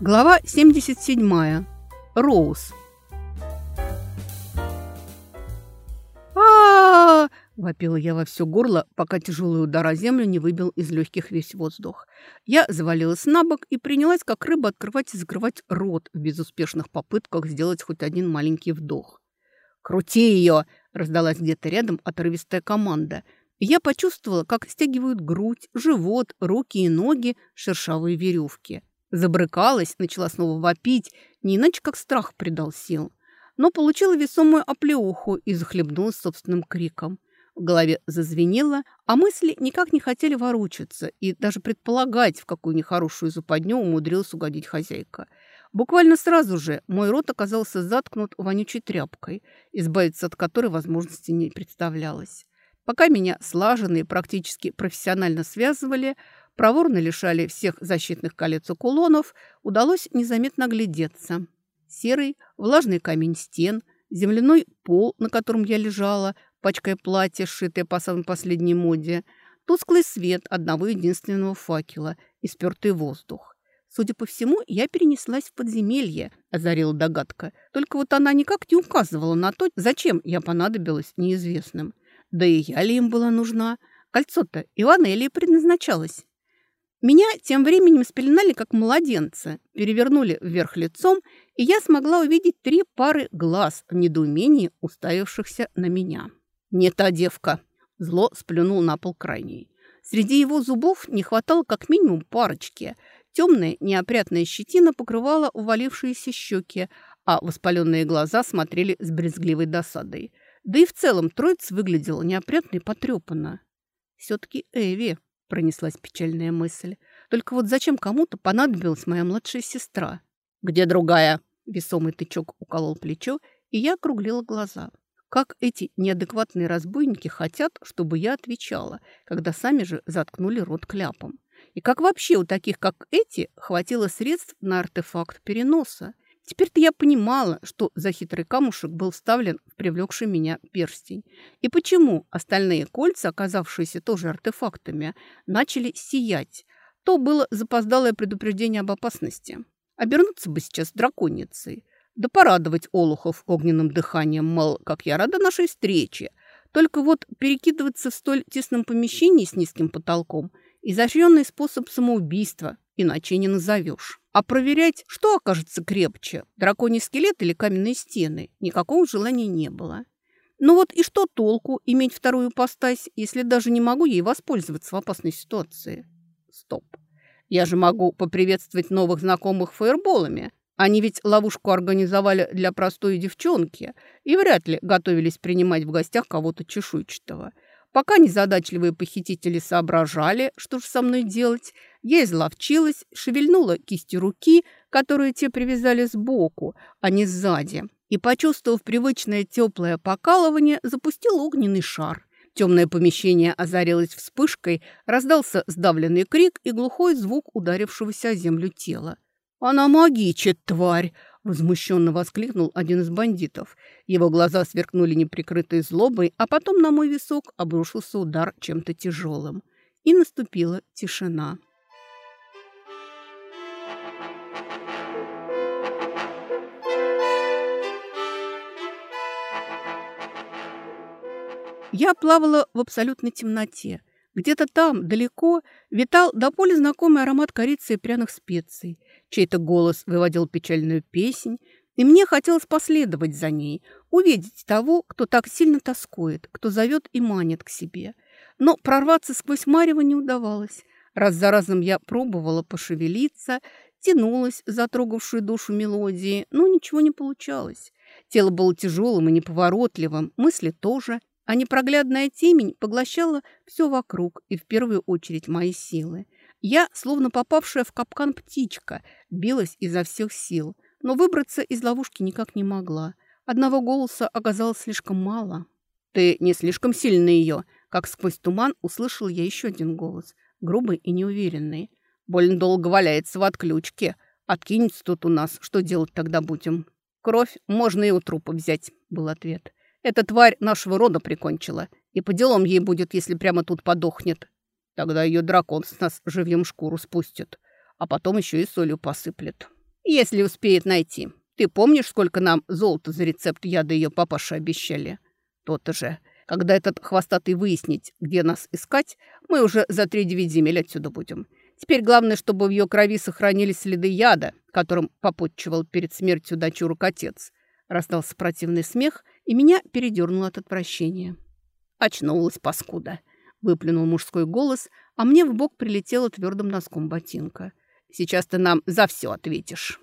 Глава 77. Роуз. а вопила я во все горло, пока тяжелый удар о землю не выбил из легких весь воздух. Я завалилась на бок и принялась, как рыба, открывать и закрывать рот в безуспешных попытках сделать хоть один маленький вдох. «Крути ее!» – раздалась где-то рядом отрывистая команда. Я почувствовала, как стягивают грудь, живот, руки и ноги шершавые веревки. Забрыкалась, начала снова вопить, не иначе как страх придал сил. Но получила весомую оплеуху и захлебнулась собственным криком. В голове зазвенело, а мысли никак не хотели ворочаться и даже предполагать, в какую нехорошую западню умудрилась угодить хозяйка. Буквально сразу же мой рот оказался заткнут вонючей тряпкой, избавиться от которой возможности не представлялось. Пока меня слаженно и практически профессионально связывали, проворно лишали всех защитных колец и кулонов, удалось незаметно глядеться. Серый, влажный камень стен, земляной пол, на котором я лежала, пачкая платье, сшитое по самой последней моде, тусклый свет одного единственного факела и спертый воздух. Судя по всему, я перенеслась в подземелье, озарила догадка. Только вот она никак не указывала на то, зачем я понадобилась неизвестным. Да и я ли им была нужна? Кольцо-то Иванелии предназначалось. Меня тем временем спеленали как младенца, перевернули вверх лицом, и я смогла увидеть три пары глаз в недоумении, уставившихся на меня. «Не та девка!» – зло сплюнул на пол крайний. Среди его зубов не хватало как минимум парочки. Темная неопрятная щетина покрывала увалившиеся щеки, а воспаленные глаза смотрели с брезгливой досадой. Да и в целом троица выглядела неопрятно и потрепанно. Все-таки Эви пронеслась печальная мысль. Только вот зачем кому-то понадобилась моя младшая сестра? «Где другая?» Весомый тычок уколол плечо, и я округлила глаза. Как эти неадекватные разбойники хотят, чтобы я отвечала, когда сами же заткнули рот кляпом? И как вообще у таких, как эти, хватило средств на артефакт переноса? Теперь-то я понимала, что за хитрый камушек был вставлен в привлекший меня перстень. И почему остальные кольца, оказавшиеся тоже артефактами, начали сиять. То было запоздалое предупреждение об опасности. Обернуться бы сейчас драконицей. Да порадовать Олухов огненным дыханием, мол, как я рада нашей встрече. Только вот перекидываться в столь тесном помещении с низким потолком – изощренный способ самоубийства, иначе не назовешь. А проверять, что окажется крепче, драконий скелет или каменные стены, никакого желания не было. Ну вот и что толку иметь вторую постась, если даже не могу ей воспользоваться в опасной ситуации? Стоп. Я же могу поприветствовать новых знакомых фаерболами. Они ведь ловушку организовали для простой девчонки и вряд ли готовились принимать в гостях кого-то чешуйчатого. Пока незадачливые похитители соображали, что же со мной делать, я изловчилась, шевельнула кистью руки, которую те привязали сбоку, а не сзади, и, почувствовав привычное теплое покалывание, запустила огненный шар. Темное помещение озарилось вспышкой, раздался сдавленный крик и глухой звук ударившегося о землю тела. «Она магичит, тварь!» Возмущенно воскликнул один из бандитов. Его глаза сверкнули неприкрытой злобой, а потом на мой висок обрушился удар чем-то тяжелым. И наступила тишина. Я плавала в абсолютной темноте. Где-то там, далеко, витал до поля знакомый аромат корицы и пряных специй. Чей-то голос выводил печальную песнь, и мне хотелось последовать за ней, увидеть того, кто так сильно тоскует, кто зовет и манит к себе. Но прорваться сквозь марево не удавалось. Раз за разом я пробовала пошевелиться, тянулась за трогавшую душу мелодии, но ничего не получалось. Тело было тяжелым и неповоротливым, мысли тоже – а непроглядная темень поглощала все вокруг и в первую очередь мои силы. Я, словно попавшая в капкан птичка, билась изо всех сил, но выбраться из ловушки никак не могла. Одного голоса оказалось слишком мало. «Ты не слишком сильно ее!» Как сквозь туман услышал я еще один голос, грубый и неуверенный. «Больно долго валяется в отключке. Откинется тут у нас. Что делать тогда будем?» «Кровь можно и у трупа взять», — был ответ. Эта тварь нашего рода прикончила. И по делам ей будет, если прямо тут подохнет. Тогда ее дракон с нас живьем шкуру спустит. А потом еще и солью посыплет. Если успеет найти. Ты помнишь, сколько нам золота за рецепт яда ее папаши обещали? То-то же. Когда этот хвостатый выяснить, где нас искать, мы уже за три девять земель отсюда будем. Теперь главное, чтобы в ее крови сохранились следы яда, которым попутчивал перед смертью дочурок отец. Раздался противный смех, и меня передернуло от отвращения. Очнулась паскуда. Выплюнул мужской голос, а мне в бок прилетело твердым носком ботинка. Сейчас ты нам за все ответишь.